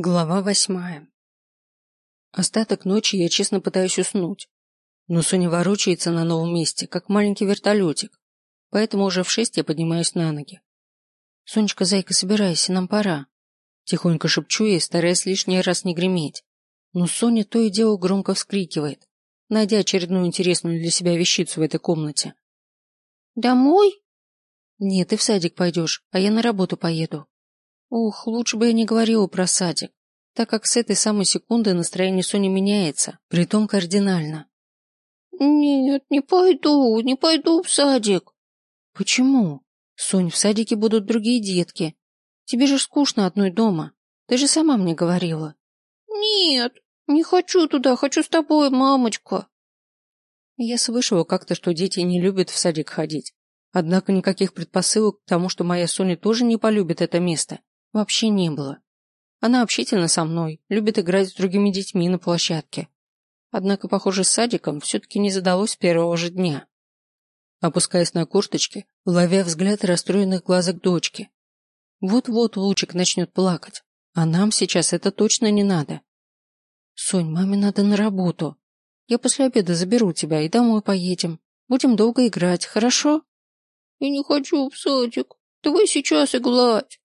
Глава восьмая. Остаток ночи я честно пытаюсь уснуть, но Соня ворочается на новом месте, как маленький вертолетик, поэтому уже в шесть я поднимаюсь на ноги. «Сонечка, зайка, собирайся, нам пора», тихонько шепчу ей, стараясь лишний раз не греметь. Но Соня то и дело громко вскрикивает, найдя очередную интересную для себя вещицу в этой комнате. «Домой?» «Нет, ты в садик пойдешь, а я на работу поеду», Ух, лучше бы я не говорила про садик, так как с этой самой секунды настроение Сони меняется, притом кардинально. Нет, не пойду, не пойду в садик. Почему? Сонь, в садике будут другие детки. Тебе же скучно одной дома. Ты же сама мне говорила. Нет, не хочу туда, хочу с тобой, мамочка. Я слышала как-то, что дети не любят в садик ходить. Однако никаких предпосылок к тому, что моя Соня тоже не полюбит это место, вообще не было. Она общительна со мной, любит играть с другими детьми на площадке. Однако, похоже, с садиком все-таки не задалось первого же дня. Опускаясь на курточки, ловя взгляд расстроенных глазок дочки. Вот-вот Лучик начнет плакать, а нам сейчас это точно не надо. Сонь, маме надо на работу. Я после обеда заберу тебя и домой поедем. Будем долго играть, хорошо? Я не хочу в садик. Давай сейчас и гладь.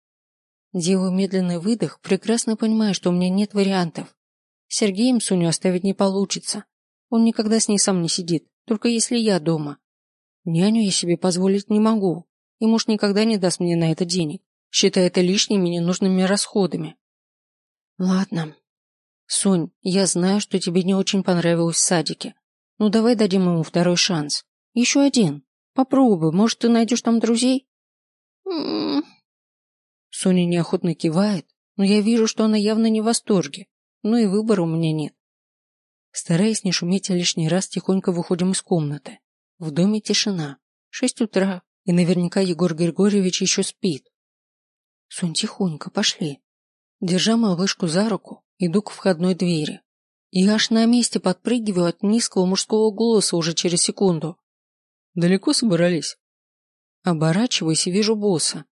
Делаю медленный выдох, прекрасно понимая, что у меня нет вариантов. Сергеем Соню оставить не получится. Он никогда с ней сам не сидит, только если я дома. Няню я себе позволить не могу, и муж никогда не даст мне на это денег, считая это лишними ненужными расходами. Ладно. Сонь, я знаю, что тебе не очень понравилось в садике. Ну давай дадим ему второй шанс. Еще один. Попробуй, может, ты найдешь там друзей? Соня неохотно кивает, но я вижу, что она явно не в восторге, но и выбора у меня нет. Стараясь не шуметь лишний раз, тихонько выходим из комнаты. В доме тишина. Шесть утра, и наверняка Егор Григорьевич еще спит. Сонь, тихонько, пошли. Держа малышку за руку, иду к входной двери. И аж на месте подпрыгиваю от низкого мужского голоса уже через секунду. Далеко собрались? Оборачиваюсь и вижу босса,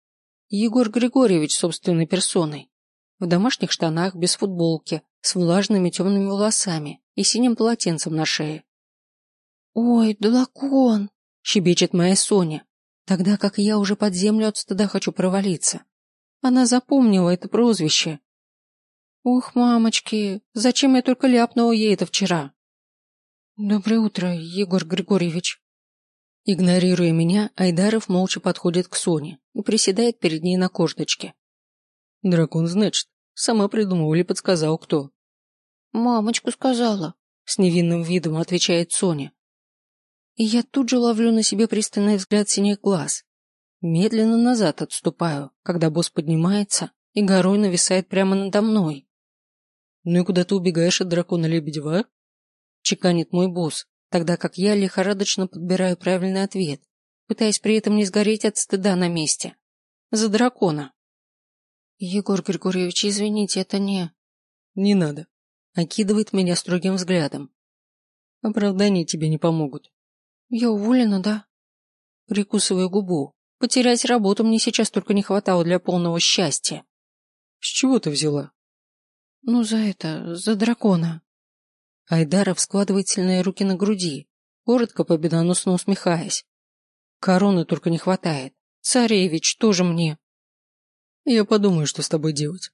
Егор Григорьевич собственной персоной. В домашних штанах, без футболки, с влажными темными волосами и синим полотенцем на шее. «Ой, Долокон!» – щебечет моя Соня, тогда как я уже под землю от стыда хочу провалиться. Она запомнила это прозвище. «Ух, мамочки, зачем я только ляпнула ей это вчера?» «Доброе утро, Егор Григорьевич», Игнорируя меня, Айдаров молча подходит к Соне и приседает перед ней на корточке. «Дракон, значит, сама придумала или подсказал кто?» «Мамочка сказала», — с невинным видом отвечает Соня. И я тут же ловлю на себе пристальный взгляд синих глаз. Медленно назад отступаю, когда босс поднимается и горой нависает прямо надо мной. «Ну и куда ты убегаешь от дракона Лебедева?» Чеканит мой босс, тогда как я лихорадочно подбираю правильный ответ, пытаясь при этом не сгореть от стыда на месте. За дракона. Егор Григорьевич, извините, это не... Не надо. Окидывает меня строгим взглядом. Оправдания тебе не помогут. Я уволена, да? Прикусываю губу. Потерять работу мне сейчас только не хватало для полного счастья. С чего ты взяла? Ну, за это, за дракона. Айдаров складывает сильные руки на груди, коротко победоносно усмехаясь. Короны только не хватает. Царевич тоже мне. Я подумаю, что с тобой делать.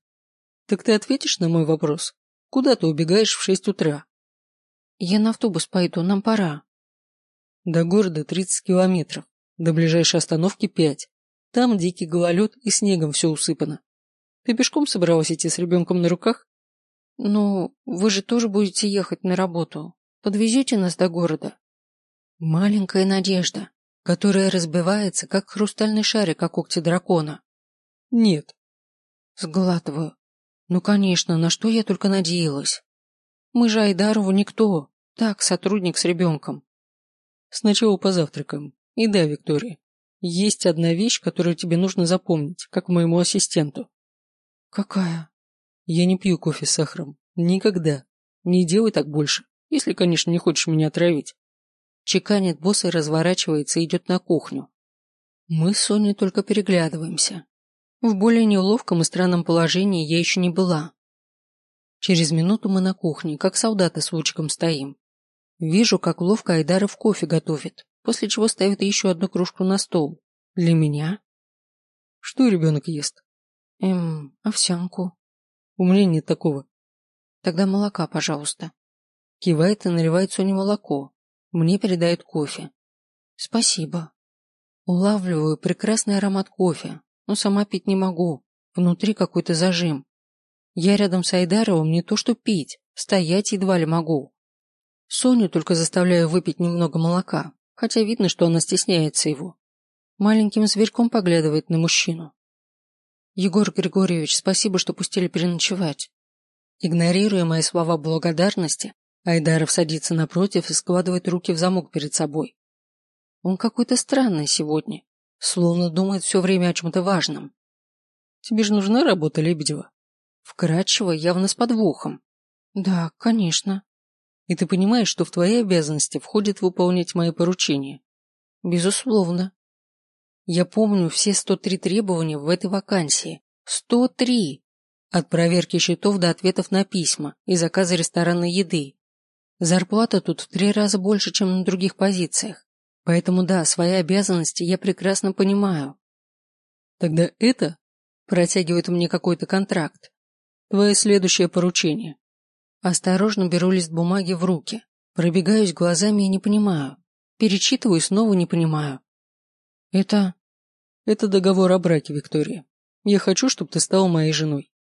Так ты ответишь на мой вопрос? Куда ты убегаешь в шесть утра? Я на автобус пойду, нам пора. До города тридцать километров, до ближайшей остановки пять. Там дикий гололед и снегом все усыпано. Ты пешком собралась идти с ребенком на руках? «Ну, вы же тоже будете ехать на работу. Подвезете нас до города?» Маленькая надежда, которая разбивается, как хрустальный шарик о когте дракона. «Нет». Сглатываю. «Ну, конечно, на что я только надеялась. Мы же Айдарову никто. Так, сотрудник с ребенком. Сначала позавтракаем. И да, Виктория, есть одна вещь, которую тебе нужно запомнить, как моему ассистенту. Какая? Я не пью кофе с сахаром. Никогда. Не делай так больше, если, конечно, не хочешь меня отравить. Чеканит босс и разворачивается идет на кухню. Мы с Соней только переглядываемся. В более неловком и странном положении я еще не была. Через минуту мы на кухне, как солдаты с лучиком стоим. Вижу, как ловко Айдаров кофе готовит, после чего ставит еще одну кружку на стол. Для меня? Что ребенок ест? Эм, овсянку. У меня нет такого. Тогда молока, пожалуйста. Кивает и наливает Соне молоко. Мне передает кофе. Спасибо. Улавливаю прекрасный аромат кофе, но сама пить не могу. Внутри какой-то зажим. Я рядом с Айдаровым не то что пить, стоять едва ли могу. Соню только заставляю выпить немного молока, хотя видно, что она стесняется его. Маленьким зверьком поглядывает на мужчину. Егор Григорьевич, спасибо, что пустили переночевать. Игнорируя мои слова благодарности, Айдаров садится напротив и складывает руки в замок перед собой. Он какой-то странный сегодня, словно думает все время о чем-то важном. Тебе же нужна работа, Лебедева? Вкратчиво, явно с подвохом. Да, конечно. И ты понимаешь, что в твои обязанности входит выполнять мои поручения? Безусловно. Я помню все 103 требования в этой вакансии. 103! От проверки счетов до ответов на письма и заказа ресторанной еды. Зарплата тут в три раза больше, чем на других позициях. Поэтому да, свои обязанности я прекрасно понимаю. Тогда это протягивает мне какой-то контракт. Твое следующее поручение. Осторожно беру лист бумаги в руки, пробегаюсь глазами и не понимаю. Перечитываю и снова не понимаю. Это... Это договор о браке, Виктория. Я хочу, чтобы ты стала моей женой.